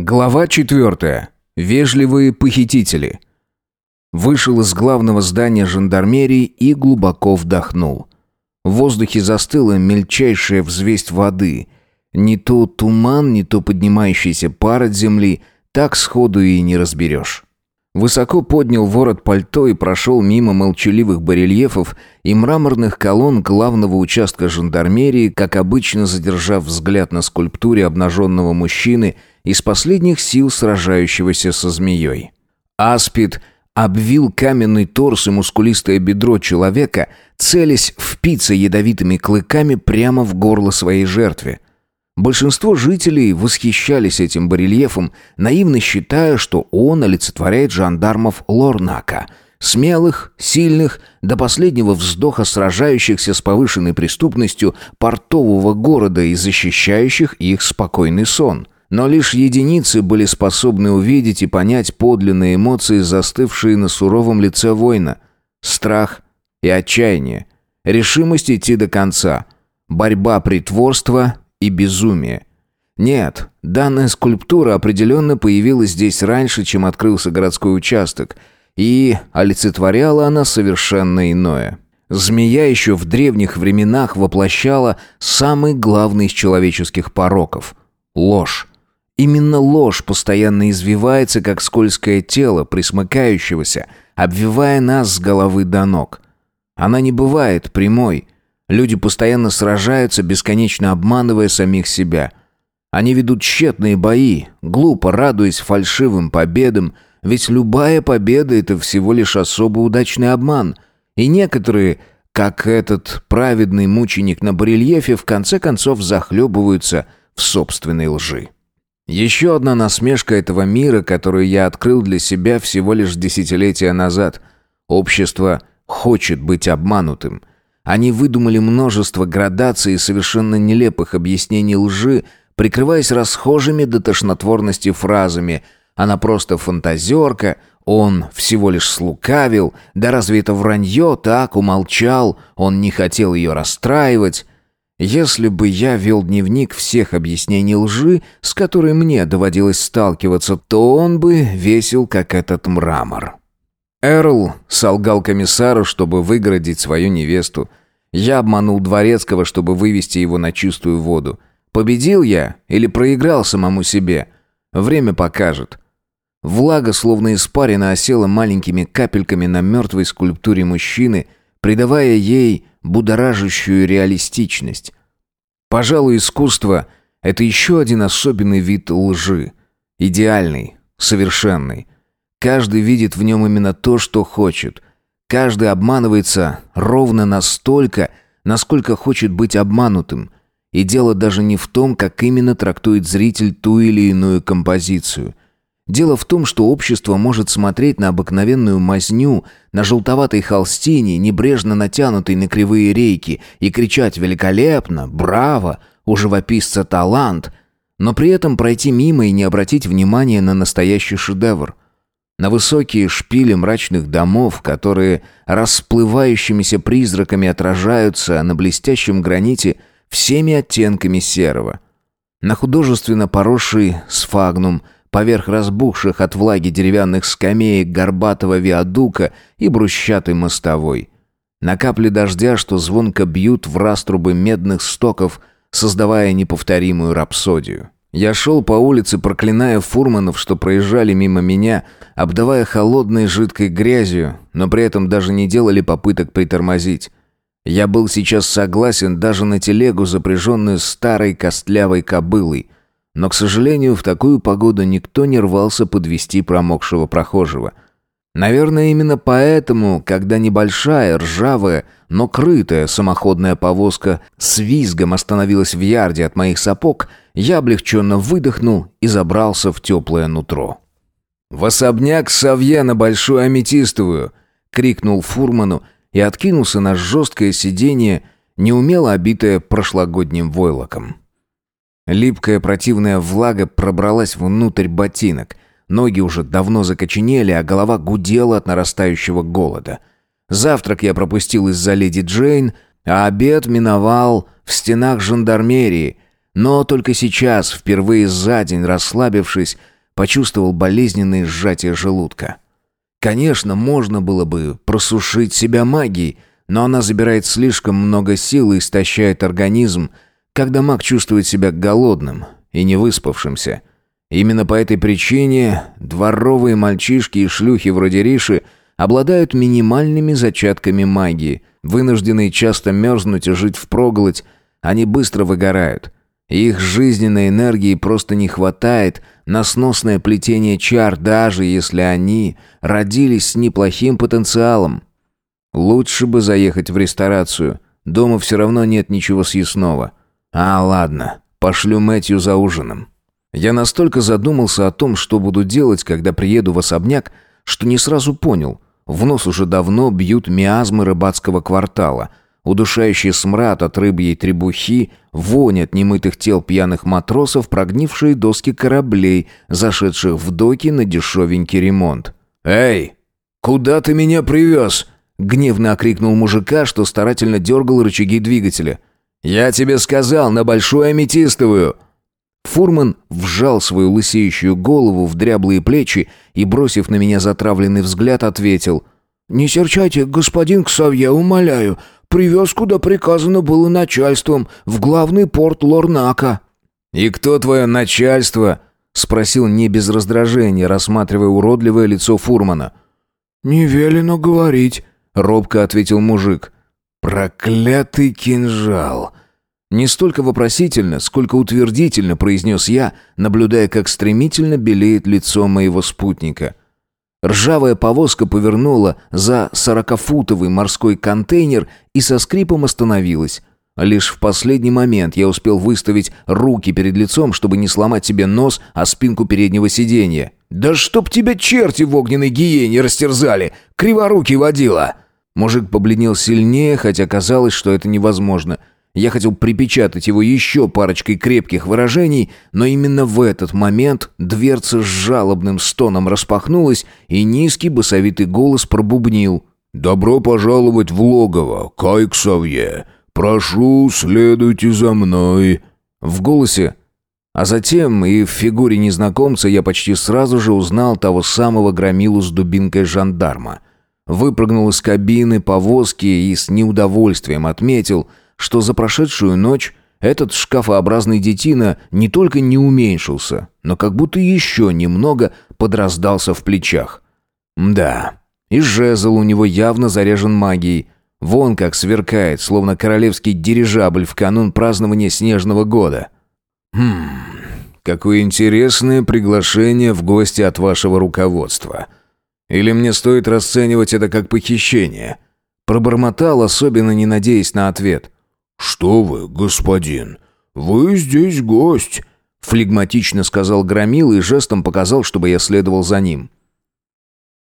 Глава четвертая. Вежливые похитители. Вышел из главного здания жандармерии и глубоко вдохнул. В воздухе застыла мельчайшая взвесть воды. Не то туман, не то поднимающийся пар от земли, так сходу и не разберешь. Высоко поднял ворот пальто и прошел мимо молчаливых барельефов и мраморных колонн главного участка жандармерии, как обычно задержав взгляд на скульптуре обнаженного мужчины из последних сил сражающегося со змеей. Аспид обвил каменный торс и мускулистое бедро человека, целясь впиться ядовитыми клыками прямо в горло своей жертве – Большинство жителей восхищались этим барельефом, наивно считая, что он олицетворяет жандармов Лорнака, смелых, сильных, до последнего вздоха сражающихся с повышенной преступностью портового города и защищающих их спокойный сон. Но лишь единицы были способны увидеть и понять подлинные эмоции, застывшие на суровом лице воина. Страх и отчаяние, решимость идти до конца, борьба притворства и безумие. Нет, данная скульптура определенно появилась здесь раньше, чем открылся городской участок, и олицетворяла она совершенно иное. Змея еще в древних временах воплощала самый главный из человеческих пороков – ложь. Именно ложь постоянно извивается, как скользкое тело, присмыкающегося, обвивая нас с головы до ног. Она не бывает прямой – Люди постоянно сражаются, бесконечно обманывая самих себя. Они ведут тщетные бои, глупо радуясь фальшивым победам, ведь любая победа – это всего лишь особо удачный обман. И некоторые, как этот праведный мученик на барельефе, в конце концов захлебываются в собственной лжи. Еще одна насмешка этого мира, которую я открыл для себя всего лишь десятилетия назад. Общество хочет быть обманутым – они выдумали множество градаций и совершенно нелепых объяснений лжи, прикрываясь расхожими до тошнотворности фразами «она просто фантазерка», «он всего лишь слукавил», «да разве это вранье?» «так, умолчал», «он не хотел ее расстраивать». Если бы я вел дневник всех объяснений лжи, с которой мне доводилось сталкиваться, то он бы весил, как этот мрамор. Эрл солгал комиссару, чтобы выгородить свою невесту. Я обманул Дворецкого, чтобы вывести его на чистую воду. Победил я или проиграл самому себе? Время покажет. Влага, словно испарина, осела маленькими капельками на мертвой скульптуре мужчины, придавая ей будоражащую реалистичность. Пожалуй, искусство — это еще один особенный вид лжи. Идеальный, совершенный. Каждый видит в нем именно то, что хочет. Каждый обманывается ровно настолько, насколько хочет быть обманутым. И дело даже не в том, как именно трактует зритель ту или иную композицию. Дело в том, что общество может смотреть на обыкновенную мазню, на желтоватой холстине, небрежно натянутой на кривые рейки, и кричать «Великолепно! Браво! У живописца талант!», но при этом пройти мимо и не обратить внимания на настоящий шедевр – на высокие шпили мрачных домов, которые расплывающимися призраками отражаются на блестящем граните всеми оттенками серого. На художественно поросший сфагнум поверх разбухших от влаги деревянных скамеек горбатого виадука и брусчатой мостовой. На капли дождя, что звонко бьют в раструбы медных стоков, создавая неповторимую рапсодию. Я шел по улице, проклиная фурманов, что проезжали мимо меня, обдавая холодной жидкой грязью, но при этом даже не делали попыток притормозить. Я был сейчас согласен даже на телегу, запряженную старой костлявой кобылой, но, к сожалению, в такую погоду никто не рвался подвести промокшего прохожего – Наверное, именно поэтому, когда небольшая, ржавая, но крытая самоходная повозка с визгом остановилась в ярде от моих сапог, я облегченно выдохнул и забрался в теплое нутро. «В особняк Савье на Большую Аметистовую!» — крикнул фурману и откинулся на жесткое сиденье, неумело обитое прошлогодним войлоком. Липкая противная влага пробралась внутрь ботинок — Ноги уже давно закоченели, а голова гудела от нарастающего голода. Завтрак я пропустил из-за леди Джейн, а обед миновал в стенах жандармерии. Но только сейчас, впервые за день расслабившись, почувствовал болезненное сжатие желудка. Конечно, можно было бы просушить себя магией, но она забирает слишком много сил и истощает организм, когда маг чувствует себя голодным и невыспавшимся. Именно по этой причине дворовые мальчишки и шлюхи вроде Риши обладают минимальными зачатками магии. Вынужденные часто мерзнуть и жить впроголодь, они быстро выгорают. Их жизненной энергии просто не хватает на сносное плетение чар, даже если они родились с неплохим потенциалом. Лучше бы заехать в ресторацию. Дома все равно нет ничего съестного. А, ладно, пошлю Мэтью за ужином. Я настолько задумался о том, что буду делать, когда приеду в особняк, что не сразу понял. В нос уже давно бьют миазмы рыбацкого квартала. Удушающий смрад от рыбьей требухи, вонь от немытых тел пьяных матросов, прогнившие доски кораблей, зашедших в доки на дешевенький ремонт. «Эй, куда ты меня привез?» Гневно окрикнул мужика, что старательно дергал рычаги двигателя. «Я тебе сказал, на большую аметистовую!» Фурман вжал свою лысеющую голову в дряблые плечи и, бросив на меня затравленный взгляд, ответил. «Не серчайте, господин Ксавье, умоляю. Привез, куда приказано было начальством, в главный порт Лорнака». «И кто твое начальство?» — спросил не без раздражения, рассматривая уродливое лицо Фурмана. «Не велено говорить», робко ответил мужик. Проклятый кинжал. Не столько вопросительно, сколько утвердительно произнес я, наблюдая, как стремительно белеет лицо моего спутника. Ржавая повозка повернула за сорокафутовый морской контейнер и со скрипом остановилась. Лишь в последний момент я успел выставить руки перед лицом, чтобы не сломать себе нос о спинку переднего сиденья. «Да чтоб тебя черти в огненной гиене растерзали! Криворукий водила!» Мужик побледнел сильнее, хотя казалось, что это невозможно. Я хотел припечатать его еще парочкой крепких выражений, но именно в этот момент дверца с жалобным стоном распахнулась, и низкий басовитый голос пробубнил. «Добро пожаловать в логово, Кайксовье! Прошу, следуйте за мной!» В голосе а затем и в фигуре незнакомца я почти сразу же узнал того самого громилу с дубинкой жандарма. Выпрыгнул из кабины повозки и с неудовольствием отметил, что за прошедшую ночь этот шкафообразный детина не только не уменьшился, но как будто еще немного подраздался в плечах. Да, и жезл у него явно заряжен магией. Вон как сверкает, словно королевский дирижабль в канун празднования Снежного года. Хм, какое интересное приглашение в гости от вашего руководства. Или мне стоит расценивать это как похищение?» Пробормотал, особенно не надеясь на ответ. «Что вы, господин, вы здесь гость», флегматично сказал Громил и жестом показал, чтобы я следовал за ним.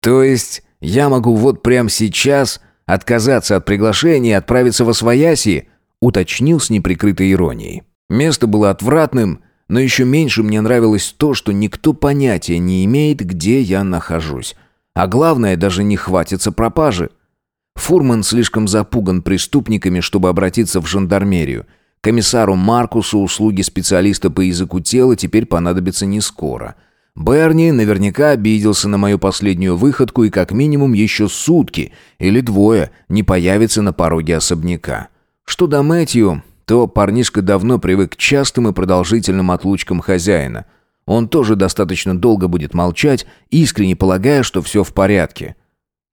«То есть я могу вот прямо сейчас отказаться от приглашения и отправиться во свояси?» уточнил с неприкрытой иронией. Место было отвратным, но еще меньше мне нравилось то, что никто понятия не имеет, где я нахожусь. А главное, даже не хватится пропажи. Фурман слишком запуган преступниками, чтобы обратиться в жандармерию. Комиссару Маркусу услуги специалиста по языку тела теперь понадобятся не скоро. Берни наверняка обиделся на мою последнюю выходку и как минимум еще сутки или двое не появится на пороге особняка. Что до Мэтью, то парнишка давно привык к частым и продолжительным отлучкам хозяина – он тоже достаточно долго будет молчать, искренне полагая, что все в порядке.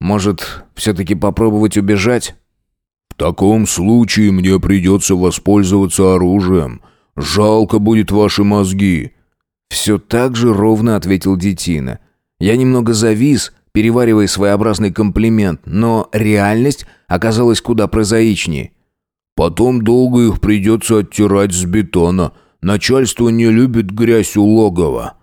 Может, все-таки попробовать убежать? «В таком случае мне придется воспользоваться оружием. Жалко будет ваши мозги». Все так же ровно ответил Детина. Я немного завис, переваривая своеобразный комплимент, но реальность оказалась куда прозаичнее. «Потом долго их придется оттирать с бетона», Начальство не любит грязь у логова».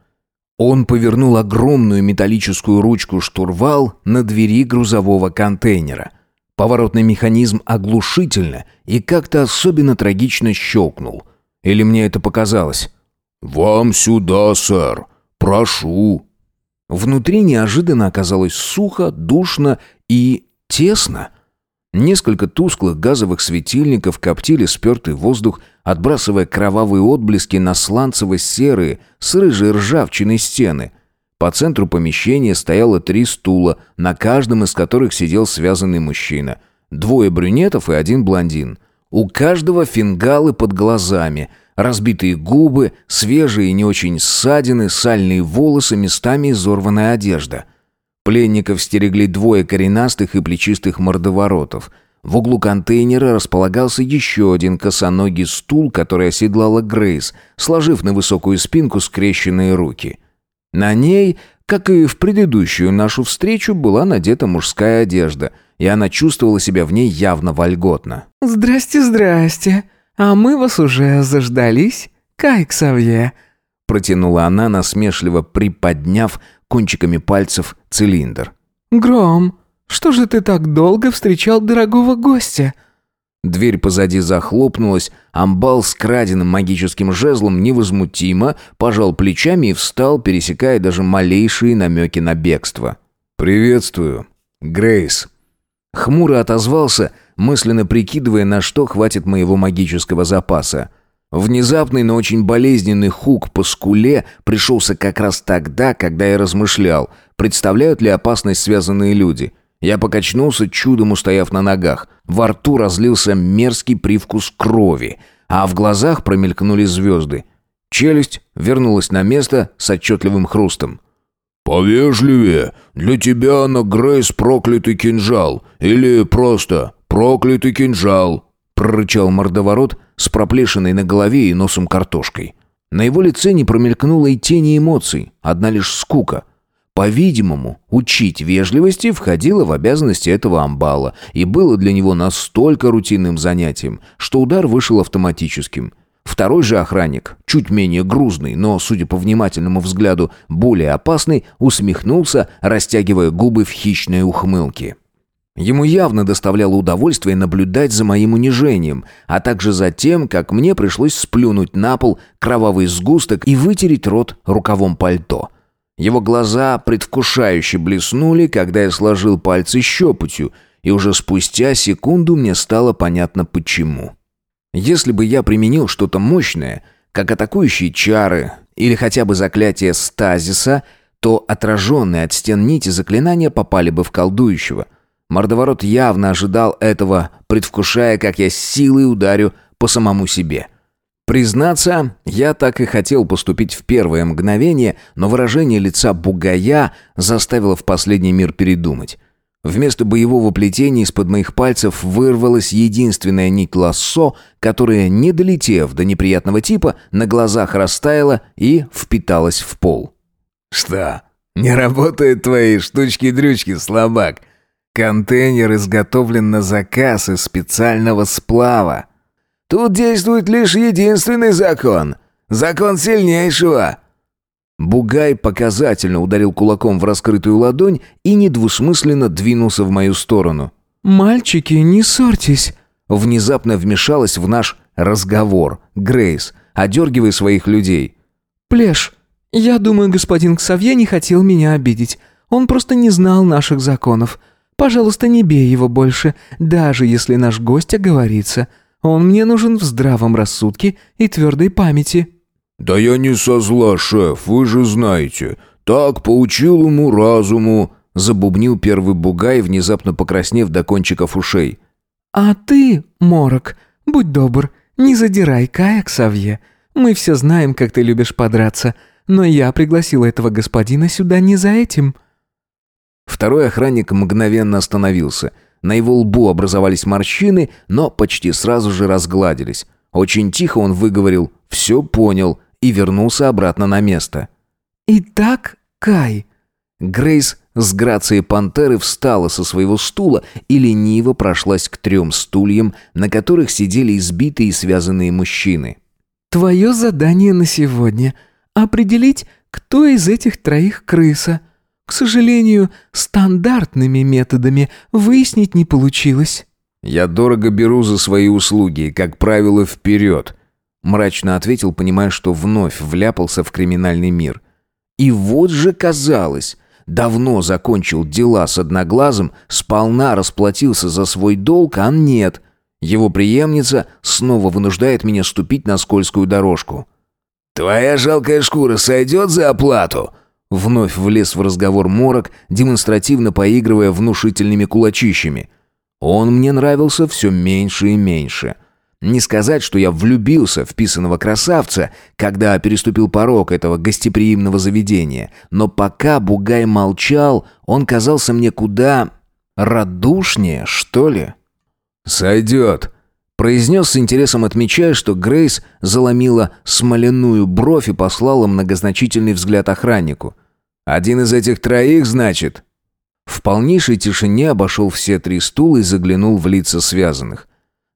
Он повернул огромную металлическую ручку штурвал на двери грузового контейнера. Поворотный механизм оглушительно и как-то особенно трагично щелкнул. Или мне это показалось? «Вам сюда, сэр. Прошу». Внутри неожиданно оказалось сухо, душно и тесно. Несколько тусклых газовых светильников коптили спертый воздух, отбрасывая кровавые отблески на сланцево-серые с рыжей ржавчиной стены. По центру помещения стояло три стула, на каждом из которых сидел связанный мужчина. Двое брюнетов и один блондин. У каждого фингалы под глазами, разбитые губы, свежие и не очень ссадины, сальные волосы, местами изорванная одежда. Пленников стерегли двое коренастых и плечистых мордоворотов. В углу контейнера располагался еще один косоногий стул, который оседлала Грейс, сложив на высокую спинку скрещенные руки. На ней, как и в предыдущую нашу встречу, была надета мужская одежда, и она чувствовала себя в ней явно вольготно. «Здрасте, здрасте. А мы вас уже заждались, Кай Ксавье», протянула она, насмешливо приподняв кончиками пальцев цилиндр. «Гром, что же ты так долго встречал дорогого гостя?» Дверь позади захлопнулась, амбал с краденным магическим жезлом невозмутимо пожал плечами и встал, пересекая даже малейшие намеки на бегство. «Приветствую, Грейс». Хмуро отозвался, мысленно прикидывая, на что хватит моего магического запаса. Внезапный, но очень болезненный хук по скуле пришелся как раз тогда, когда я размышлял, представляют ли опасность связанные люди. Я покачнулся, чудом устояв на ногах. Во рту разлился мерзкий привкус крови, а в глазах промелькнули звезды. Челюсть вернулась на место с отчетливым хрустом. «Повежливее. Для тебя на Грейс проклятый кинжал. Или просто проклятый кинжал», — прорычал мордоворот с проплешиной на голове и носом картошкой. На его лице не промелькнуло и тени эмоций, одна лишь скука. По-видимому, учить вежливости входило в обязанности этого амбала и было для него настолько рутинным занятием, что удар вышел автоматическим. Второй же охранник, чуть менее грузный, но, судя по внимательному взгляду, более опасный, усмехнулся, растягивая губы в хищной ухмылке. Ему явно доставляло удовольствие наблюдать за моим унижением, а также за тем, как мне пришлось сплюнуть на пол кровавый сгусток и вытереть рот рукавом пальто. Его глаза предвкушающе блеснули, когда я сложил пальцы щепотью, и уже спустя секунду мне стало понятно почему. Если бы я применил что-то мощное, как атакующие чары или хотя бы заклятие стазиса, то отраженные от стен нити заклинания попали бы в колдующего — Мордоворот явно ожидал этого, предвкушая, как я с силой ударю по самому себе. Признаться, я так и хотел поступить в первое мгновение, но выражение лица бугая заставило в последний мир передумать. Вместо боевого плетения из-под моих пальцев вырвалась единственная нить лассо, которая, не долетев до неприятного типа, на глазах растаяла и впиталась в пол. «Что, не работают твои штучки-дрючки, слабак?» Контейнер изготовлен на заказ из специального сплава. Тут действует лишь единственный закон. Закон сильнейшего. Бугай показательно ударил кулаком в раскрытую ладонь и недвусмысленно двинулся в мою сторону. «Мальчики, не ссорьтесь!» Внезапно вмешалась в наш разговор Грейс, одергивая своих людей. «Плеш, я думаю, господин Ксавье не хотел меня обидеть. Он просто не знал наших законов. Пожалуйста, не бей его больше, даже если наш гость оговорится. Он мне нужен в здравом рассудке и твердой памяти». «Да я не со зла, шеф, вы же знаете. Так поучил ему разуму», — забубнил первый бугай, внезапно покраснев до кончиков ушей. «А ты, Морок, будь добр, не задирай Кая Ксавье. Мы все знаем, как ты любишь подраться, но я пригласил этого господина сюда не за этим». Второй охранник мгновенно остановился. На его лбу образовались морщины, но почти сразу же разгладились. Очень тихо он выговорил «все понял» и вернулся обратно на место. «Итак, Кай...» Грейс с грацией пантеры встала со своего стула и лениво прошлась к трем стульям, на которых сидели избитые и связанные мужчины. «Твое задание на сегодня — определить, кто из этих троих крыса. К сожалению, стандартными методами выяснить не получилось». «Я дорого беру за свои услуги, как правило, вперед», мрачно ответил, понимая, что вновь вляпался в криминальный мир. И вот же казалось, давно закончил дела с Одноглазым, сполна расплатился за свой долг, а нет. Его преемница снова вынуждает меня ступить на скользкую дорожку. «Твоя жалкая шкура сойдет за оплату?» Вновь влез в разговор Морок, демонстративно поигрывая внушительными кулачищами. Он мне нравился все меньше и меньше. Не сказать, что я влюбился в писаного красавца, когда переступил порог этого гостеприимного заведения, но пока Бугай молчал, он казался мне куда радушнее, что ли. «Сойдет», Произнес с интересом, отмечая, что Грейс заломила смоляную бровь и послала многозначительный взгляд охраннику. «Один из этих троих, значит?» В полнейшей тишине обошел все три стула и заглянул в лица связанных.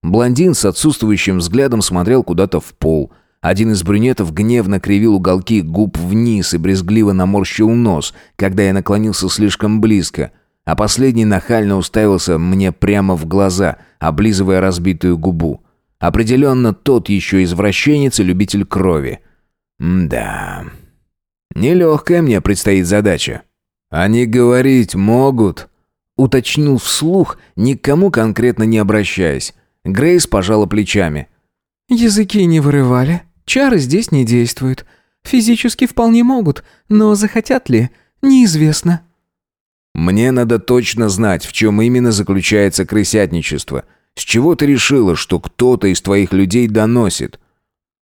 Блондин с отсутствующим взглядом смотрел куда-то в пол. Один из брюнетов гневно кривил уголки губ вниз и брезгливо наморщил нос, когда я наклонился слишком близко – а последний нахально уставился мне прямо в глаза, облизывая разбитую губу. Определенно тот еще извращенец и любитель крови. да, нелегкая мне предстоит задача. Они говорить могут, уточнил вслух, никому конкретно не обращаясь. Грейс пожала плечами. Языки не вырывали, чары здесь не действуют. Физически вполне могут, но захотят ли, неизвестно. Мне надо точно знать, в чем именно заключается крысятничество. С чего ты решила, что кто-то из твоих людей доносит?»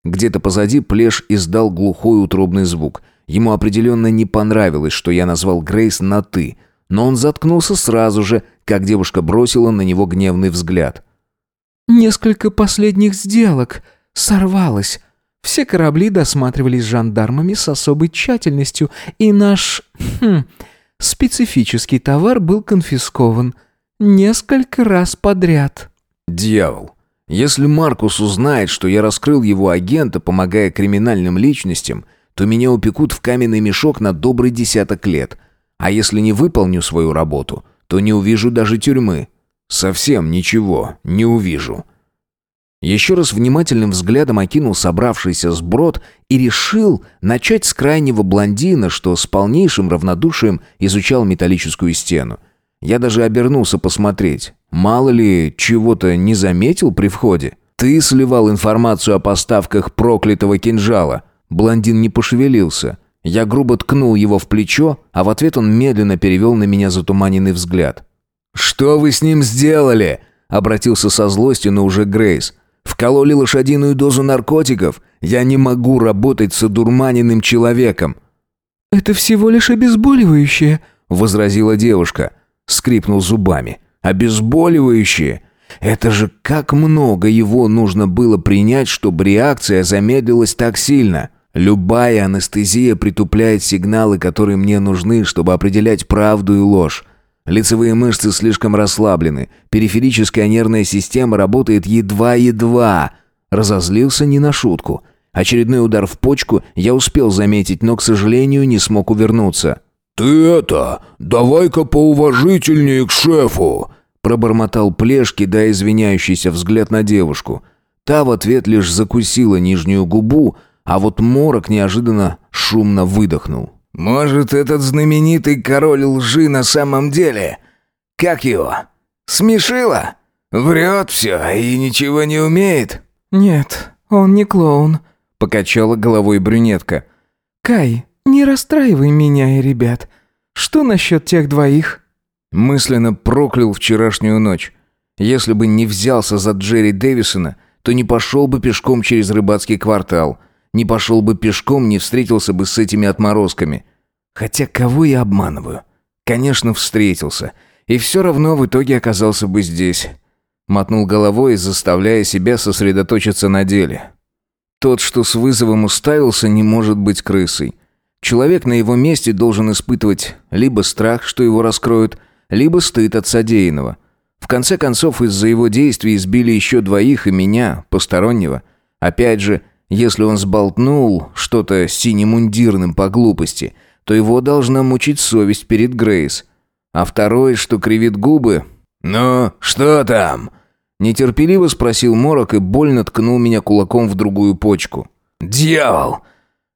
Где-то позади Плеш издал глухой утробный звук. Ему определенно не понравилось, что я назвал Грейс на «ты», но он заткнулся сразу же, как девушка бросила на него гневный взгляд. «Несколько последних сделок. Сорвалось. Все корабли досматривались жандармами с особой тщательностью, и наш... Хм, специфический товар был конфискован несколько раз подряд. Дьявол. Если Маркус узнает, что я раскрыл его агента, помогая криминальным личностям, то меня упекут в каменный мешок на добрый десяток лет. А если не выполню свою работу, то не увижу даже тюрьмы. Совсем ничего не увижу. Еще раз внимательным взглядом окинул собравшийся сброд и решил начать с крайнего блондина, что с полнейшим равнодушием изучал металлическую стену. Я даже обернулся посмотреть. Мало ли, чего-то не заметил при входе. Ты сливал информацию о поставках проклятого кинжала. Блондин не пошевелился. Я грубо ткнул его в плечо, а в ответ он медленно перевел на меня затуманенный взгляд. «Что вы с ним сделали?» Обратился со злостью, но уже Грейс. Вкололи лошадиную дозу наркотиков. Я не могу работать с одурманенным человеком». «Это всего лишь обезболивающее», — возразила девушка. Скрипнул зубами. «Обезболивающее? Это же как много его нужно было принять, чтобы реакция замедлилась так сильно. Любая анестезия притупляет сигналы, которые мне нужны, чтобы определять правду и ложь. Лицевые мышцы слишком расслаблены. Периферическая нервная система работает едва-едва. Разозлился не на шутку. Очередной удар в почку я успел заметить, но, к сожалению, не смог увернуться. «Ты это, давай-ка поуважительнее к шефу!» Пробормотал плеш, кидая извиняющийся взгляд на девушку. Та в ответ лишь закусила нижнюю губу, а вот морок неожиданно шумно выдохнул. Может, этот знаменитый король лжи на самом деле? Как его? Смешила? Врет все и ничего не умеет? Нет, он не клоун, покачала головой брюнетка. Кай, не расстраивай меня и ребят. Что насчет тех двоих? Мысленно проклял вчерашнюю ночь. Если бы не взялся за Джерри Дэвисона, то не пошел бы пешком через рыбацкий квартал – не пошел бы пешком, не встретился бы с этими отморозками. Хотя кого я обманываю? Конечно, встретился. И все равно в итоге оказался бы здесь. Мотнул головой, заставляя себя сосредоточиться на деле. Тот, что с вызовом уставился, не может быть крысой. Человек на его месте должен испытывать либо страх, что его раскроют, либо стыд от содеянного. В конце концов, из-за его действий избили еще двоих и меня, постороннего. Опять же, если он сболтнул что-то синемундирным по глупости, то его должна мучить совесть перед Грейс. А второй, что кривит губы... «Ну, что там?» Нетерпеливо спросил Морок и больно ткнул меня кулаком в другую почку. «Дьявол!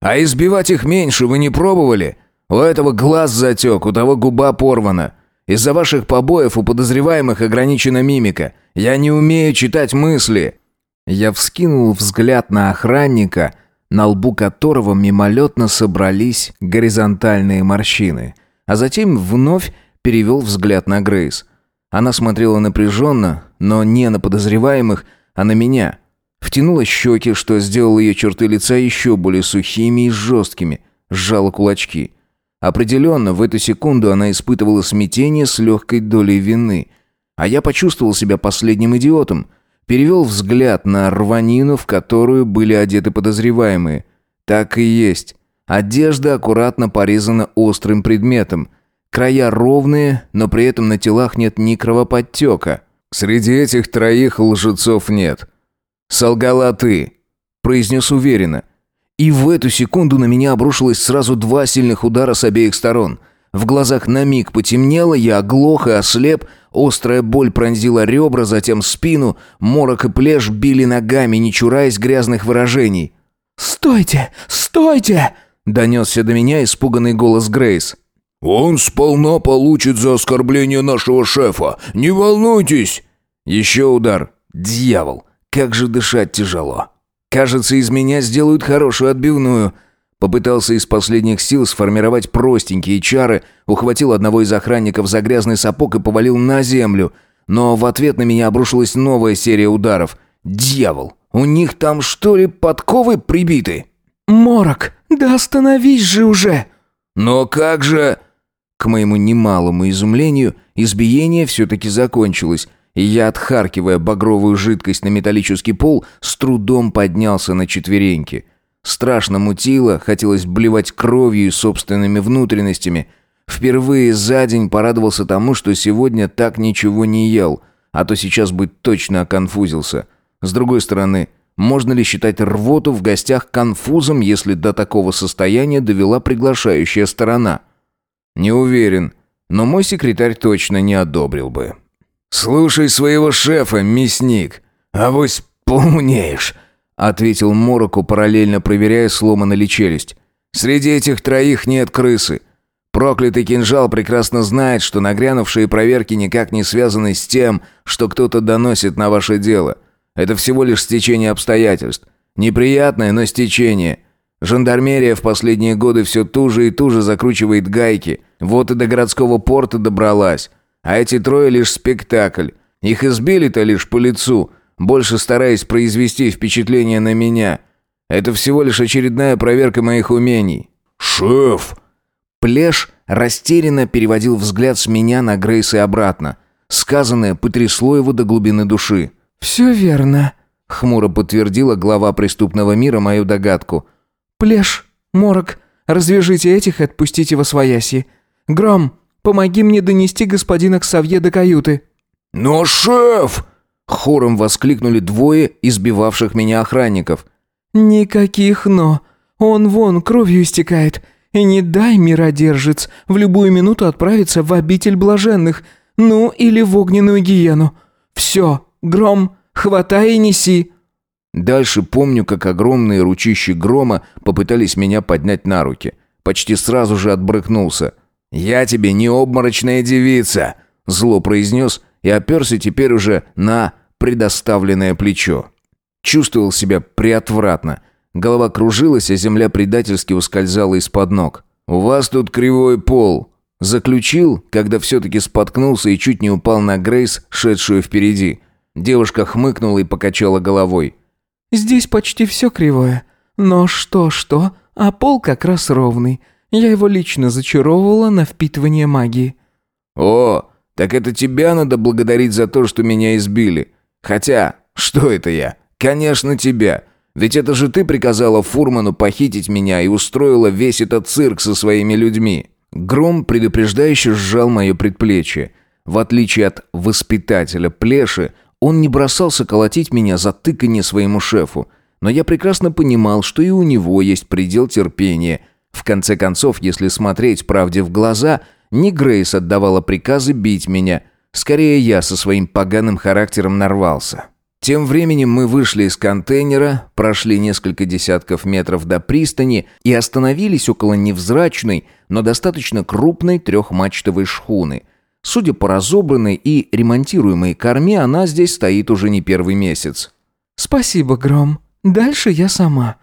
А избивать их меньше вы не пробовали? У этого глаз затек, у того губа порвана. Из-за ваших побоев у подозреваемых ограничена мимика. Я не умею читать мысли». Я вскинул взгляд на охранника, на лбу которого мимолетно собрались горизонтальные морщины, а затем вновь перевел взгляд на Грейс. Она смотрела напряженно, но не на подозреваемых, а на меня. Втянула щеки, что сделало ее черты лица еще более сухими и жесткими, сжала кулачки. Определенно, в эту секунду она испытывала смятение с легкой долей вины. А я почувствовал себя последним идиотом. Перевел взгляд на рванину, в которую были одеты подозреваемые. Так и есть. Одежда аккуратно порезана острым предметом. Края ровные, но при этом на телах нет ни кровоподтека. «Среди этих троих лжецов нет», «Солгала ты», — произнес уверенно. И в эту секунду на меня обрушилось сразу два сильных удара с обеих сторон. В глазах на миг потемнело, я оглох и ослеп, острая боль пронзила ребра, затем спину, морок и плешь били ногами, не чураясь грязных выражений. «Стойте! Стойте!» — донесся до меня испуганный голос Грейс. «Он сполна получит за оскорбление нашего шефа. Не волнуйтесь!» Еще удар. «Дьявол! Как же дышать тяжело. Кажется, из меня сделают хорошую отбивную. Попытался из последних сил сформировать простенькие чары, ухватил одного из охранников за грязный сапог и повалил на землю. Но в ответ на меня обрушилась новая серия ударов. «Дьявол! У них там что ли подковы прибиты?» «Морок! Да остановись же уже!» «Но как же...» К моему немалому изумлению, избиение все-таки закончилось, и я, отхаркивая багровую жидкость на металлический пол, с трудом поднялся на четвереньки. Страшно мутило, хотелось блевать кровью и собственными внутренностями. Впервые за день порадовался тому, что сегодня так ничего не ел, а то сейчас бы точно оконфузился. С другой стороны, можно ли считать рвоту в гостях конфузом, если до такого состояния довела приглашающая сторона? Не уверен, но мой секретарь точно не одобрил бы. «Слушай своего шефа, мясник, авось поумнеешь», — ответил Мороку, параллельно проверяя, сломана ли челюсть. «Среди этих троих нет крысы. Проклятый кинжал прекрасно знает, что нагрянувшие проверки никак не связаны с тем, что кто-то доносит на ваше дело. Это всего лишь стечение обстоятельств. Неприятное, но стечение. Жандармерия в последние годы все туже и туже закручивает гайки. Вот и до городского порта добралась. А эти трое лишь спектакль. Их избили-то лишь по лицу, больше стараясь произвести впечатление на меня. Это всего лишь очередная проверка моих умений. «Шеф!» Плеш растерянно переводил взгляд с меня на Грейс и обратно. Сказанное потрясло его до глубины души. «Все верно», — хмуро подтвердила глава преступного мира мою догадку. «Плеш, Морок, развяжите этих и отпустите во свояси. Гром, Помоги мне донести господина Ксавье до каюты». «Но шеф!» Хором воскликнули двое избивавших меня охранников. «Никаких «но». Он вон кровью истекает. И не дай, миродержец, в любую минуту отправиться в обитель блаженных. Ну, или в огненную гиену. Все, гром, хватай и неси». Дальше помню, как огромные ручищи грома попытались меня поднять на руки. Почти сразу же отбрыкнулся. «Я тебе не обморочная девица», — зло произнес и оперся теперь уже на предоставленное плечо. Чувствовал себя приотвратно. Голова кружилась, а земля предательски ускользала из-под ног. «У вас тут кривой пол», — заключил, когда все-таки споткнулся и чуть не упал на Грейс, шедшую впереди. Девушка хмыкнула и покачала головой. «Здесь почти все кривое. Но что-что, а пол как раз ровный. Я его лично зачаровывала на впитывание магии». «О, так это тебя надо благодарить за то, что меня избили. Хотя, что это я? Конечно, тебя. Ведь это же ты приказала Фурману похитить меня и устроила весь этот цирк со своими людьми». Гром предупреждающе сжал мое предплечье. В отличие от воспитателя Плеши, он не бросался колотить меня за тыканье своему шефу. Но я прекрасно понимал, что и у него есть предел терпения, в конце концов, если смотреть правде в глаза, не Грейс отдавала приказы бить меня. Скорее, я со своим поганым характером нарвался. Тем временем мы вышли из контейнера, прошли несколько десятков метров до пристани и остановились около невзрачной, но достаточно крупной трехмачтовой шхуны. Судя по разобранной и ремонтируемой корме, она здесь стоит уже не первый месяц. «Спасибо, Гром. Дальше я сама».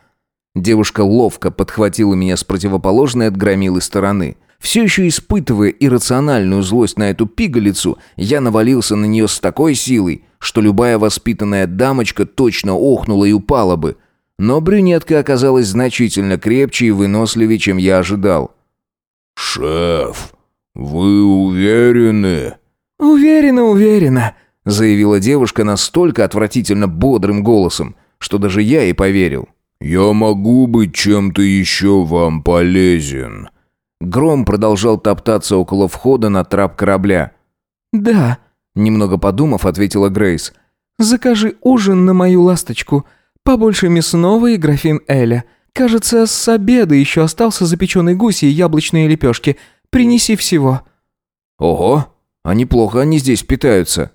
Девушка ловко подхватила меня с противоположной от громилы стороны. Все еще испытывая иррациональную злость на эту пигалицу, я навалился на нее с такой силой, что любая воспитанная дамочка точно охнула и упала бы. Но брюнетка оказалась значительно крепче и выносливее, чем я ожидал. «Шеф, вы уверены?» «Уверена, уверена», — заявила девушка настолько отвратительно бодрым голосом, что даже я и поверил. «Я могу быть чем-то еще вам полезен». Гром продолжал топтаться около входа на трап корабля. «Да», — немного подумав, ответила Грейс. «Закажи ужин на мою ласточку. Побольше мясного и графин Эля. Кажется, с обеда еще остался запеченный гусь и яблочные лепешки. Принеси всего». «Ого, а неплохо они здесь питаются».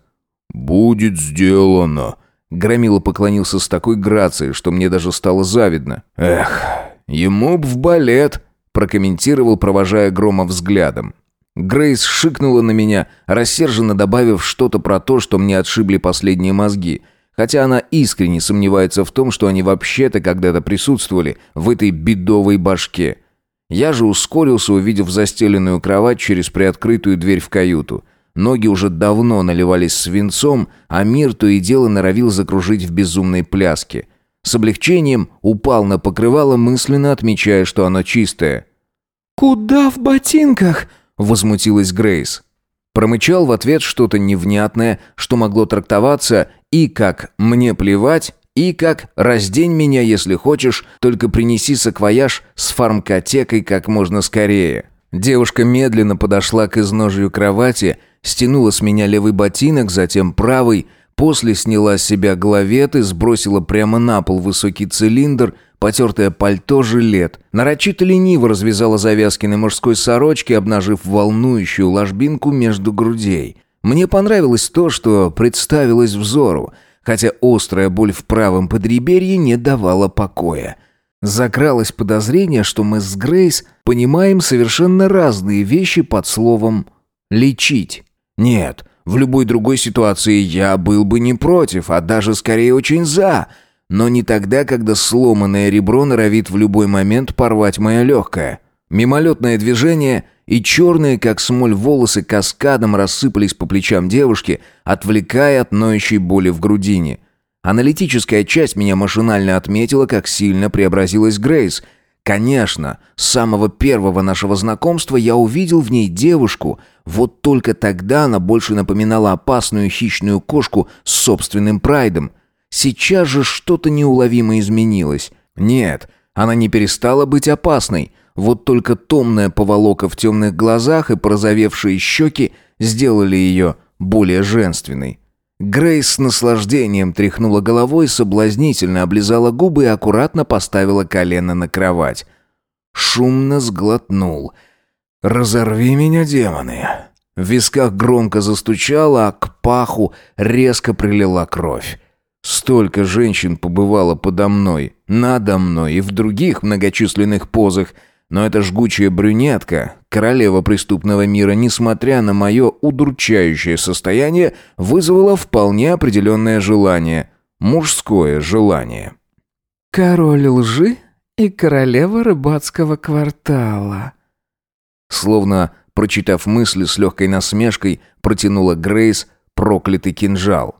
«Будет сделано», Громила поклонился с такой грацией, что мне даже стало завидно. «Эх, ему б в балет!» Прокомментировал, провожая Грома взглядом. Грейс шикнула на меня, рассерженно добавив что-то про то, что мне отшибли последние мозги, хотя она искренне сомневается в том, что они вообще-то когда-то присутствовали в этой бедовой башке. Я же ускорился, увидев застеленную кровать через приоткрытую дверь в каюту. Ноги уже давно наливались свинцом, а мир то и дело норовил закружить в безумной пляске. С облегчением упал на покрывало, мысленно отмечая, что оно чистое. «Куда в ботинках?» – возмутилась Грейс. Промычал в ответ что-то невнятное, что могло трактоваться и как «мне плевать», и как «раздень меня, если хочешь, только принеси саквояж с фармкотекой как можно скорее». Девушка медленно подошла к изножью кровати – стянула с меня левый ботинок, затем правый, после сняла с себя головет и сбросила прямо на пол высокий цилиндр, потертое пальто, жилет. Нарочито лениво развязала завязки на мужской сорочке, обнажив волнующую ложбинку между грудей. Мне понравилось то, что представилось взору, хотя острая боль в правом подреберье не давала покоя. Закралось подозрение, что мы с Грейс понимаем совершенно разные вещи под словом «лечить». Нет, в любой другой ситуации я был бы не против, а даже скорее очень за. Но не тогда, когда сломанное ребро норовит в любой момент порвать мое легкое. Мимолетное движение и черные, как смоль, волосы каскадом рассыпались по плечам девушки, отвлекая от ноющей боли в грудине. Аналитическая часть меня машинально отметила, как сильно преобразилась Грейс – Конечно, с самого первого нашего знакомства я увидел в ней девушку, вот только тогда она больше напоминала опасную хищную кошку с собственным прайдом. Сейчас же что-то неуловимо изменилось. Нет, она не перестала быть опасной, вот только томная поволока в темных глазах и порозовевшие щеки сделали ее более женственной. Грейс с наслаждением тряхнула головой, соблазнительно облизала губы и аккуратно поставила колено на кровать. Шумно сглотнул. «Разорви меня, демоны!» В висках громко застучало, а к паху резко прилила кровь. Столько женщин побывало подо мной, надо мной и в других многочисленных позах – но эта жгучая брюнетка, королева преступного мира, несмотря на мое удручающее состояние, вызвала вполне определенное желание. Мужское желание. «Король лжи и королева рыбацкого квартала». Словно, прочитав мысли с легкой насмешкой, протянула Грейс проклятый кинжал.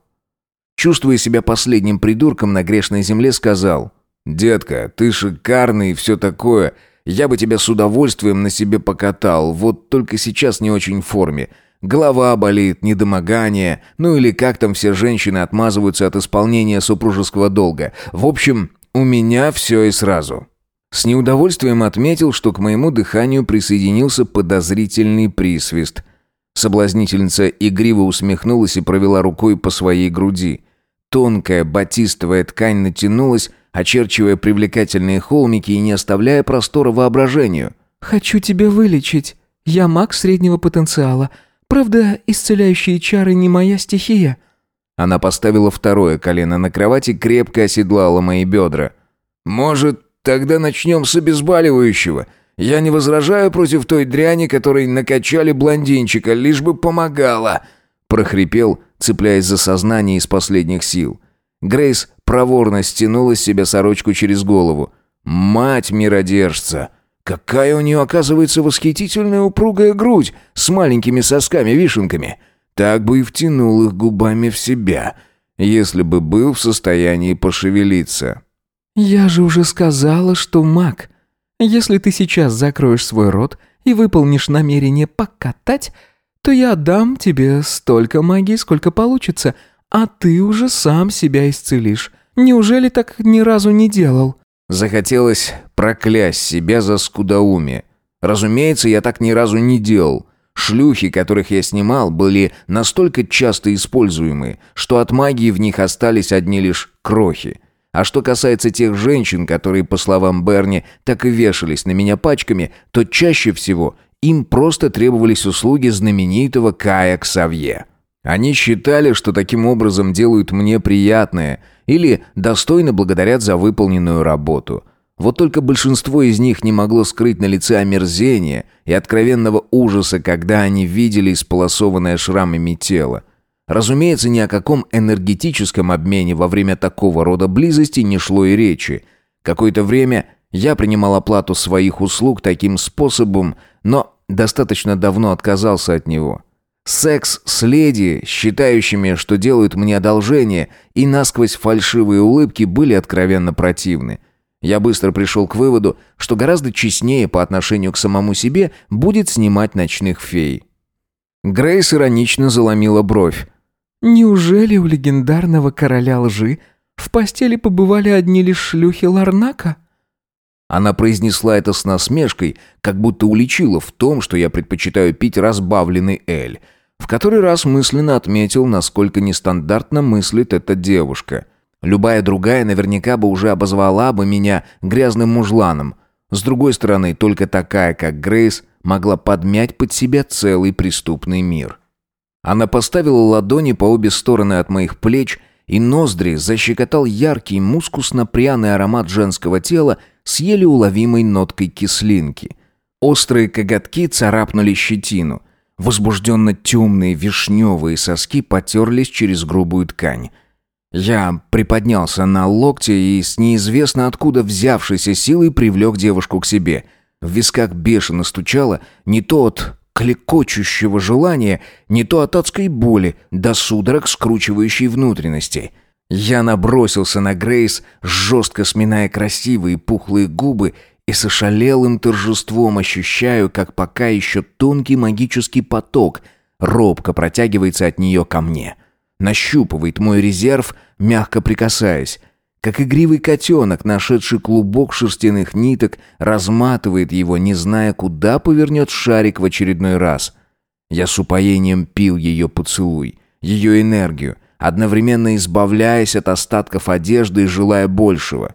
Чувствуя себя последним придурком на грешной земле, сказал «Детка, ты шикарный и все такое, я бы тебя с удовольствием на себе покатал, вот только сейчас не очень в форме. Голова болит, недомогание, ну или как там все женщины отмазываются от исполнения супружеского долга. В общем, у меня все и сразу. С неудовольствием отметил, что к моему дыханию присоединился подозрительный присвист. Соблазнительница игриво усмехнулась и провела рукой по своей груди. Тонкая батистовая ткань натянулась, очерчивая привлекательные холмики и не оставляя простора воображению. «Хочу тебя вылечить. Я маг среднего потенциала. Правда, исцеляющие чары не моя стихия». Она поставила второе колено на кровати, крепко оседлала мои бедра. «Может, тогда начнем с обезболивающего? Я не возражаю против той дряни, которой накачали блондинчика, лишь бы помогала!» прохрипел, цепляясь за сознание из последних сил. Грейс проворно стянула с себя сорочку через голову. «Мать миродержца! Какая у нее, оказывается, восхитительная упругая грудь с маленькими сосками-вишенками! Так бы и втянул их губами в себя, если бы был в состоянии пошевелиться». «Я же уже сказала, что маг. Если ты сейчас закроешь свой рот и выполнишь намерение покатать, то я отдам тебе столько магии, сколько получится, а ты уже сам себя исцелишь. Неужели так ни разу не делал?» Захотелось проклясть себя за скудоумие. Разумеется, я так ни разу не делал. Шлюхи, которых я снимал, были настолько часто используемы, что от магии в них остались одни лишь крохи. А что касается тех женщин, которые, по словам Берни, так и вешались на меня пачками, то чаще всего им просто требовались услуги знаменитого Кая Ксавье. Они считали, что таким образом делают мне приятное или достойно благодарят за выполненную работу. Вот только большинство из них не могло скрыть на лице омерзения и откровенного ужаса, когда они видели исполосованное шрамами тело. Разумеется, ни о каком энергетическом обмене во время такого рода близости не шло и речи. Какое-то время я принимал оплату своих услуг таким способом, но достаточно давно отказался от него. Секс с леди, считающими, что делают мне одолжение, и насквозь фальшивые улыбки были откровенно противны. Я быстро пришел к выводу, что гораздо честнее по отношению к самому себе будет снимать ночных фей. Грейс иронично заломила бровь. «Неужели у легендарного короля лжи в постели побывали одни лишь шлюхи Ларнака?» Она произнесла это с насмешкой, как будто уличила в том, что я предпочитаю пить разбавленный эль. В который раз мысленно отметил, насколько нестандартно мыслит эта девушка. Любая другая наверняка бы уже обозвала бы меня грязным мужланом. С другой стороны, только такая, как Грейс, могла подмять под себя целый преступный мир. Она поставила ладони по обе стороны от моих плеч, и ноздри защекотал яркий мускусно-пряный аромат женского тела, с еле уловимой ноткой кислинки. Острые коготки царапнули щетину. Возбужденно темные вишневые соски потерлись через грубую ткань. Я приподнялся на локте и с неизвестно откуда взявшейся силой привлек девушку к себе. В висках бешено стучало не то от клекочущего желания, не то от адской боли, до судорог, скручивающей внутренности. Я набросился на Грейс, жестко сминая красивые пухлые губы, и с ошалелым торжеством ощущаю, как пока еще тонкий магический поток робко протягивается от нее ко мне. Нащупывает мой резерв, мягко прикасаясь. Как игривый котенок, нашедший клубок шерстяных ниток, разматывает его, не зная, куда повернет шарик в очередной раз. Я с упоением пил ее поцелуй, ее энергию, одновременно избавляясь от остатков одежды и желая большего.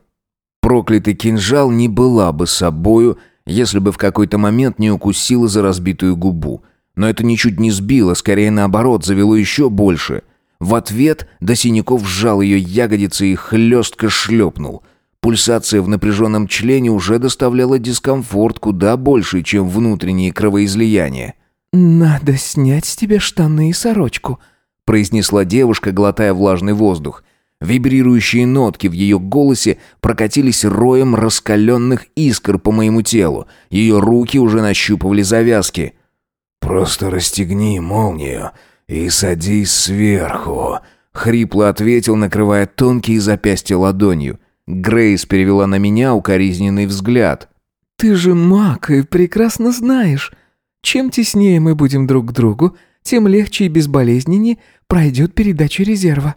Проклятый кинжал не была бы собою, если бы в какой-то момент не укусила за разбитую губу. Но это ничуть не сбило, скорее наоборот, завело еще больше. В ответ до синяков сжал ее ягодицы и хлестко шлепнул. Пульсация в напряженном члене уже доставляла дискомфорт куда больше, чем внутренние кровоизлияния. «Надо снять с тебя штаны и сорочку», произнесла девушка, глотая влажный воздух. Вибрирующие нотки в ее голосе прокатились роем раскаленных искр по моему телу. Ее руки уже нащупывали завязки. «Просто расстегни молнию и садись сверху», — хрипло ответил, накрывая тонкие запястья ладонью. Грейс перевела на меня укоризненный взгляд. «Ты же маг и прекрасно знаешь. Чем теснее мы будем друг к другу, тем легче и безболезненнее пройдет передача резерва».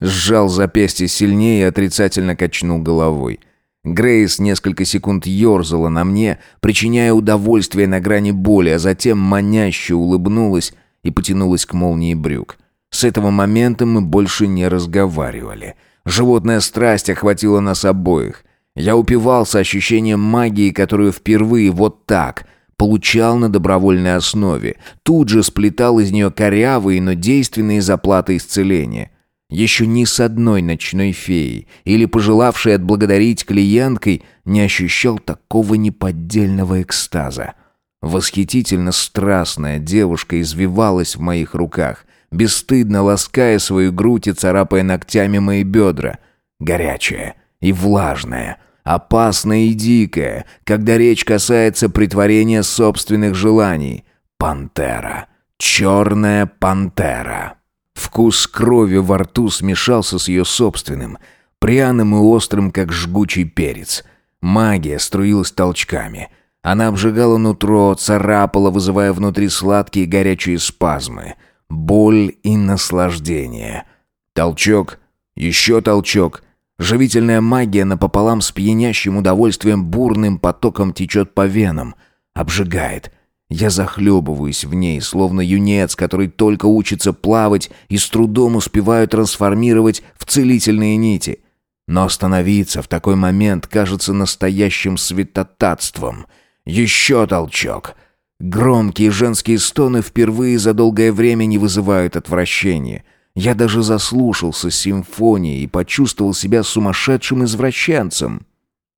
Сжал запястье сильнее и отрицательно качнул головой. Грейс несколько секунд ерзала на мне, причиняя удовольствие на грани боли, а затем маняще улыбнулась и потянулась к молнии брюк. С этого момента мы больше не разговаривали. Животная страсть охватила нас обоих. Я упивался ощущением магии, которую впервые вот так — Получал на добровольной основе. Тут же сплетал из нее корявые, но действенные заплаты исцеления. Еще ни с одной ночной феей или пожелавшей отблагодарить клиенткой не ощущал такого неподдельного экстаза. Восхитительно страстная девушка извивалась в моих руках, бесстыдно лаская свою грудь и царапая ногтями мои бедра. Горячая и влажная, опасная и дикая, когда речь касается притворения собственных желаний. Пантера. Черная пантера. Вкус крови во рту смешался с ее собственным, пряным и острым, как жгучий перец. Магия струилась толчками. Она обжигала нутро, царапала, вызывая внутри сладкие горячие спазмы. Боль и наслаждение. Толчок, еще толчок. Живительная магия напополам с пьянящим удовольствием бурным потоком течет по венам. Обжигает, я захлебываюсь в ней, словно юнец, который только учится плавать и с трудом успеваю трансформировать в целительные нити. Но остановиться в такой момент кажется настоящим святотатством. Еще толчок. Громкие женские стоны впервые за долгое время не вызывают отвращения. Я даже заслушался симфонией и почувствовал себя сумасшедшим извращенцем.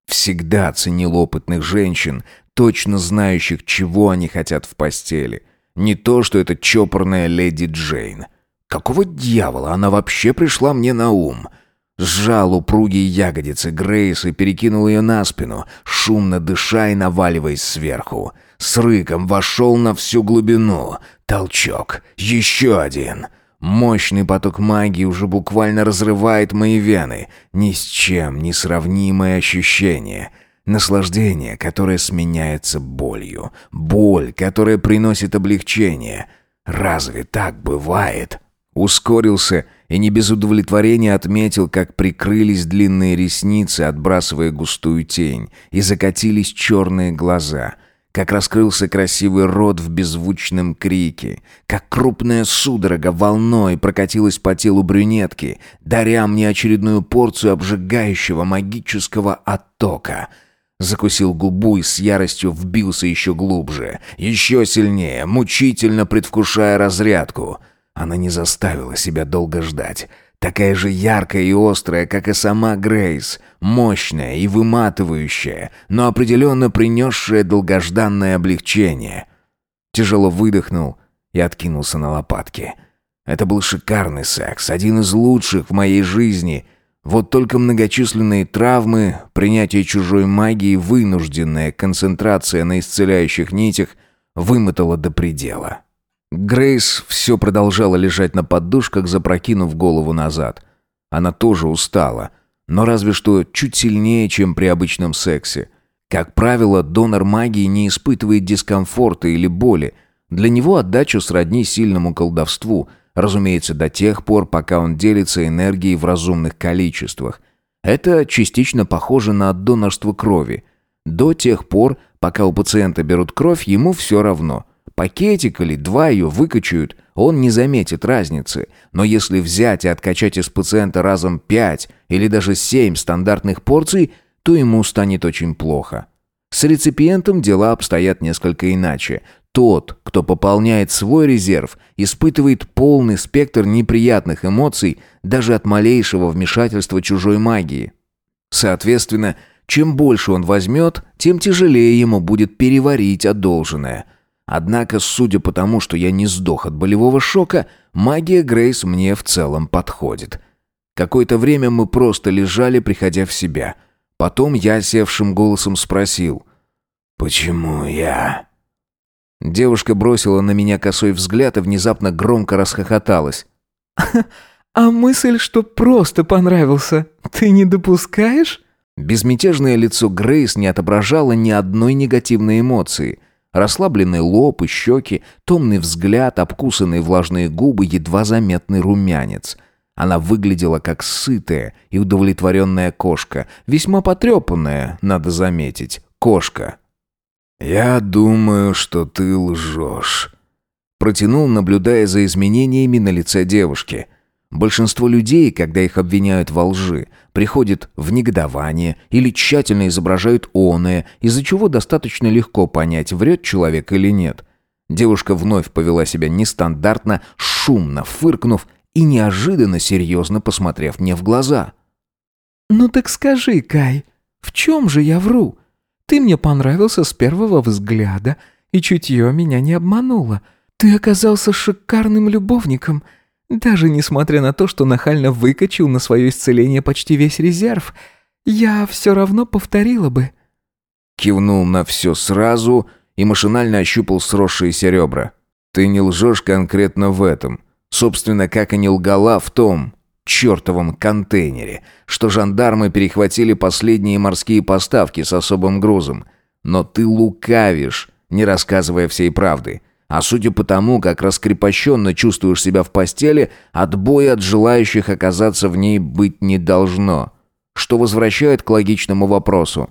Всегда ценил опытных женщин, точно знающих, чего они хотят в постели. Не то, что это чопорная леди Джейн. Какого дьявола она вообще пришла мне на ум? Сжал упругие ягодицы Грейс и перекинул ее на спину, шумно дыша и наваливаясь сверху. С рыком вошел на всю глубину. Толчок. Еще один. Мощный поток магии уже буквально разрывает мои вены. Ни с чем не сравнимое ощущение. Наслаждение, которое сменяется болью. Боль, которая приносит облегчение. Разве так бывает? Ускорился и не без удовлетворения отметил, как прикрылись длинные ресницы, отбрасывая густую тень, и закатились черные глаза — как раскрылся красивый рот в беззвучном крике, как крупная судорога волной прокатилась по телу брюнетки, даря мне очередную порцию обжигающего магического оттока. Закусил губу и с яростью вбился еще глубже, еще сильнее, мучительно предвкушая разрядку. Она не заставила себя долго ждать. Такая же яркая и острая, как и сама Грейс, мощная и выматывающая, но определенно принесшая долгожданное облегчение. Тяжело выдохнул и откинулся на лопатки. Это был шикарный секс, один из лучших в моей жизни. Вот только многочисленные травмы, принятие чужой магии, вынужденная концентрация на исцеляющих нитях вымотала до предела. Грейс все продолжала лежать на подушках, запрокинув голову назад. Она тоже устала, но разве что чуть сильнее, чем при обычном сексе. Как правило, донор магии не испытывает дискомфорта или боли. Для него отдача сродни сильному колдовству, разумеется, до тех пор, пока он делится энергией в разумных количествах. Это частично похоже на донорство крови. До тех пор, пока у пациента берут кровь, ему все равно – Пакетик или два ее выкачают, он не заметит разницы. Но если взять и откачать из пациента разом пять или даже семь стандартных порций, то ему станет очень плохо. С реципиентом дела обстоят несколько иначе. Тот, кто пополняет свой резерв, испытывает полный спектр неприятных эмоций даже от малейшего вмешательства чужой магии. Соответственно, чем больше он возьмет, тем тяжелее ему будет переварить одолженное – Однако, судя по тому, что я не сдох от болевого шока, магия Грейс мне в целом подходит. Какое-то время мы просто лежали, приходя в себя. Потом я севшим голосом спросил «Почему я?» Девушка бросила на меня косой взгляд и внезапно громко расхохоталась. «А мысль, что просто понравился, ты не допускаешь?» Безмятежное лицо Грейс не отображало ни одной негативной эмоции – Расслабленный лоб и щеки, томный взгляд, обкусанные влажные губы, едва заметный румянец. Она выглядела как сытая и удовлетворенная кошка, весьма потрепанная, надо заметить, кошка. «Я думаю, что ты лжешь», — протянул, наблюдая за изменениями на лице девушки — Большинство людей, когда их обвиняют во лжи, приходят в негодование или тщательно изображают оное, из-за чего достаточно легко понять, врет человек или нет. Девушка вновь повела себя нестандартно, шумно фыркнув, и неожиданно серьезно посмотрев мне в глаза. «Ну так скажи, Кай, в чем же я вру? Ты мне понравился с первого взгляда, и чутье меня не обмануло. Ты оказался шикарным любовником, даже несмотря на то, что нахально выкачал на свое исцеление почти весь резерв. Я все равно повторила бы». Кивнул на все сразу и машинально ощупал сросшиеся ребра. «Ты не лжешь конкретно в этом. Собственно, как и не лгала в том чертовом контейнере, что жандармы перехватили последние морские поставки с особым грузом. Но ты лукавишь, не рассказывая всей правды. А судя по тому, как раскрепощенно чувствуешь себя в постели, отбоя от желающих оказаться в ней быть не должно. Что возвращает к логичному вопросу.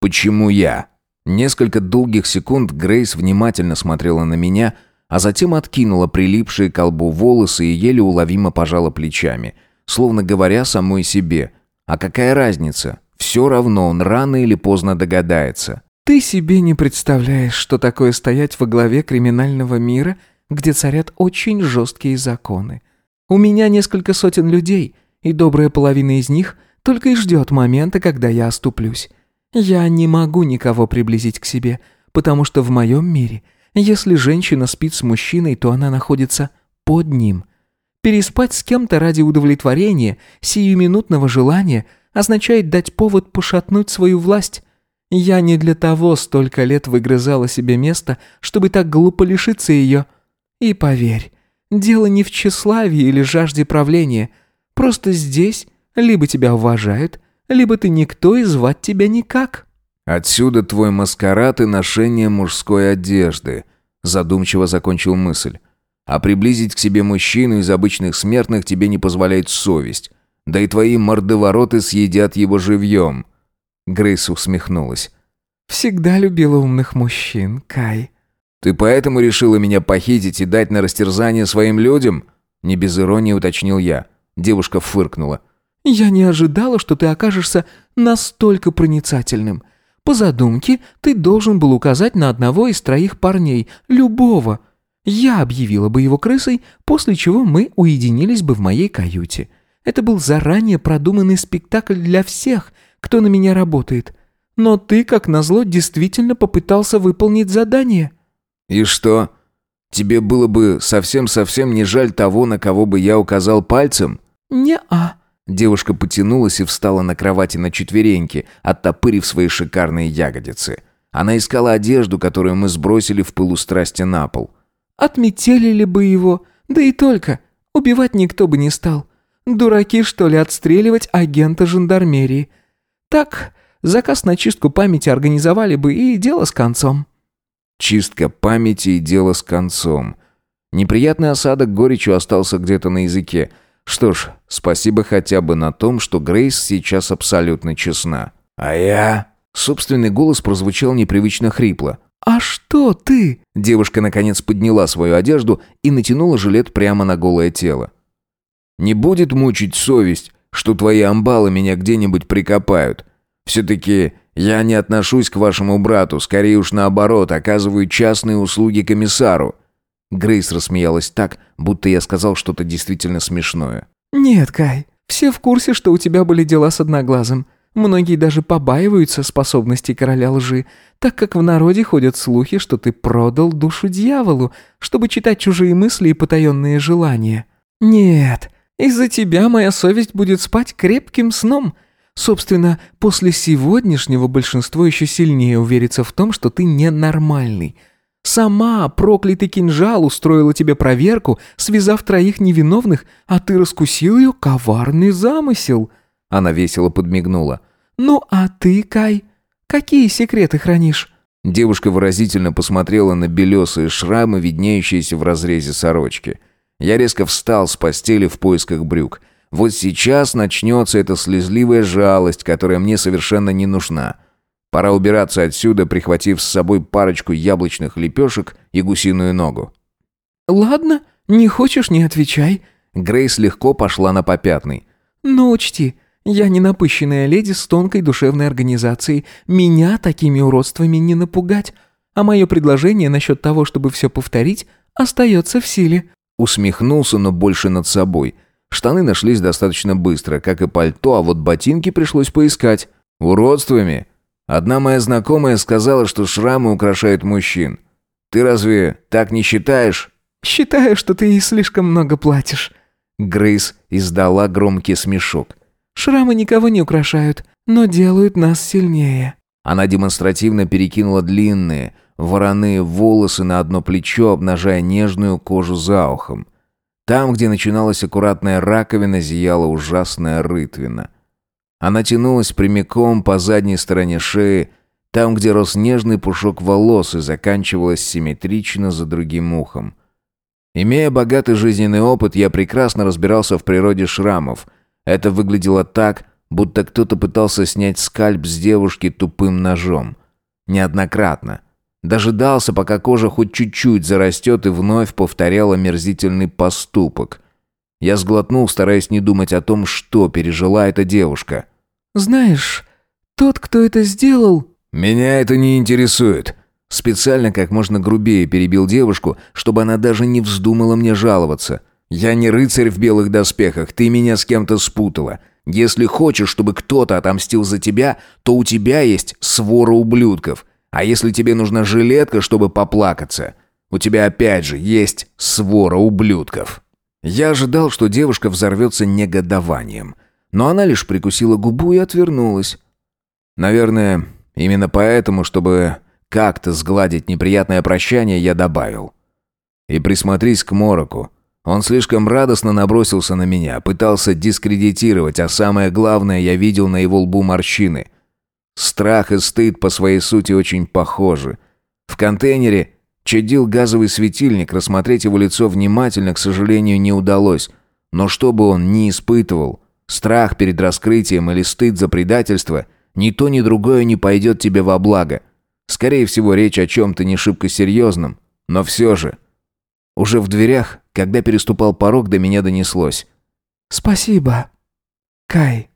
Почему я? Несколько долгих секунд Грейс внимательно смотрела на меня, а затем откинула прилипшие к колбу волосы и еле уловимо пожала плечами, словно говоря самой себе. А какая разница? Все равно он рано или поздно догадается. Ты себе не представляешь, что такое стоять во главе криминального мира, где царят очень жесткие законы. У меня несколько сотен людей, и добрая половина из них только и ждет момента, когда я оступлюсь. Я не могу никого приблизить к себе, потому что в моем мире, если женщина спит с мужчиной, то она находится под ним. Переспать с кем-то ради удовлетворения, сиюминутного желания, означает дать повод пошатнуть свою власть. Я не для того столько лет выгрызала себе место, чтобы так глупо лишиться ее. И поверь, дело не в тщеславии или жажде правления. Просто здесь либо тебя уважают, либо ты никто и звать тебя никак». «Отсюда твой маскарад и ношение мужской одежды», задумчиво закончил мысль. «А приблизить к себе мужчину из обычных смертных тебе не позволяет совесть. Да и твои мордовороты съедят его живьем». Грейс усмехнулась. «Всегда любила умных мужчин, Кай». «Ты поэтому решила меня похитить и дать на растерзание своим людям?» Не без иронии уточнил я. Девушка фыркнула. «Я не ожидала, что ты окажешься настолько проницательным. По задумке, ты должен был указать на одного из троих парней, любого. Я объявила бы его крысой, после чего мы уединились бы в моей каюте. Это был заранее продуманный спектакль для всех, кто на меня работает. Но ты, как назло, действительно попытался выполнить задание». «И что? Тебе было бы совсем-совсем не жаль того, на кого бы я указал пальцем?» «Не-а», Девушка потянулась и встала на кровати на четвереньки, оттопырив свои шикарные ягодицы. Она искала одежду, которую мы сбросили в пылу страсти на пол. «Отметелили бы его, да и только. Убивать никто бы не стал. Дураки, что ли, отстреливать агента жандармерии. Так, заказ на чистку памяти организовали бы, и дело с концом». Чистка памяти и дело с концом. Неприятный осадок горечью остался где-то на языке – что ж, спасибо хотя бы на том, что Грейс сейчас абсолютно честна. А я... Собственный голос прозвучал непривычно хрипло. «А что ты?» Девушка наконец подняла свою одежду и натянула жилет прямо на голое тело. «Не будет мучить совесть, что твои амбалы меня где-нибудь прикопают. Все-таки я не отношусь к вашему брату, скорее уж наоборот, оказываю частные услуги комиссару. Грейс рассмеялась так, будто я сказал что-то действительно смешное. «Нет, Кай, все в курсе, что у тебя были дела с Одноглазым. Многие даже побаиваются способностей короля лжи, так как в народе ходят слухи, что ты продал душу дьяволу, чтобы читать чужие мысли и потаенные желания. Нет, из-за тебя моя совесть будет спать крепким сном. Собственно, после сегодняшнего большинство еще сильнее уверится в том, что ты ненормальный». Сама проклятый кинжал устроила тебе проверку, связав троих невиновных, а ты раскусил ее коварный замысел». Она весело подмигнула. «Ну а ты, Кай, какие секреты хранишь?» Девушка выразительно посмотрела на белесые шрамы, виднеющиеся в разрезе сорочки. Я резко встал с постели в поисках брюк. Вот сейчас начнется эта слезливая жалость, которая мне совершенно не нужна. Пора убираться отсюда, прихватив с собой парочку яблочных лепешек и гусиную ногу. «Ладно, не хочешь, не отвечай». Грейс легко пошла на попятный. «Но учти, я не напыщенная леди с тонкой душевной организацией. Меня такими уродствами не напугать. А мое предложение насчет того, чтобы все повторить, остается в силе». Усмехнулся, но больше над собой. Штаны нашлись достаточно быстро, как и пальто, а вот ботинки пришлось поискать. Уродствами? Одна моя знакомая сказала, что шрамы украшают мужчин. Ты разве так не считаешь? Считаю, что ты ей слишком много платишь. Грейс издала громкий смешок. Шрамы никого не украшают, но делают нас сильнее. Она демонстративно перекинула длинные, вороные волосы на одно плечо, обнажая нежную кожу за ухом. Там, где начиналась аккуратная раковина, зияла ужасная рытвина. Она тянулась прямиком по задней стороне шеи, там, где рос нежный пушок волос и заканчивалась симметрично за другим ухом. Имея богатый жизненный опыт, я прекрасно разбирался в природе шрамов. Это выглядело так, будто кто-то пытался снять скальп с девушки тупым ножом. Неоднократно. Дожидался, пока кожа хоть чуть-чуть зарастет, и вновь повторял омерзительный поступок. Я сглотнул, стараясь не думать о том, что пережила эта девушка. «Знаешь, тот, кто это сделал...» «Меня это не интересует». Специально как можно грубее перебил девушку, чтобы она даже не вздумала мне жаловаться. «Я не рыцарь в белых доспехах, ты меня с кем-то спутала. Если хочешь, чтобы кто-то отомстил за тебя, то у тебя есть свора ублюдков. А если тебе нужна жилетка, чтобы поплакаться, у тебя опять же есть свора ублюдков». Я ожидал, что девушка взорвется негодованием. Но она лишь прикусила губу и отвернулась. Наверное, именно поэтому, чтобы как-то сгладить неприятное прощание, я добавил. «И присмотрись к Мороку. Он слишком радостно набросился на меня, пытался дискредитировать, а самое главное, я видел на его лбу морщины. Страх и стыд по своей сути очень похожи. В контейнере чадил газовый светильник, рассмотреть его лицо внимательно, к сожалению, не удалось. Но что бы он ни испытывал, страх перед раскрытием или стыд за предательство, ни то, ни другое не пойдет тебе во благо. Скорее всего, речь о чем-то не шибко серьезном, но все же... Уже в дверях, когда переступал порог, до меня донеслось. «Спасибо, Кай».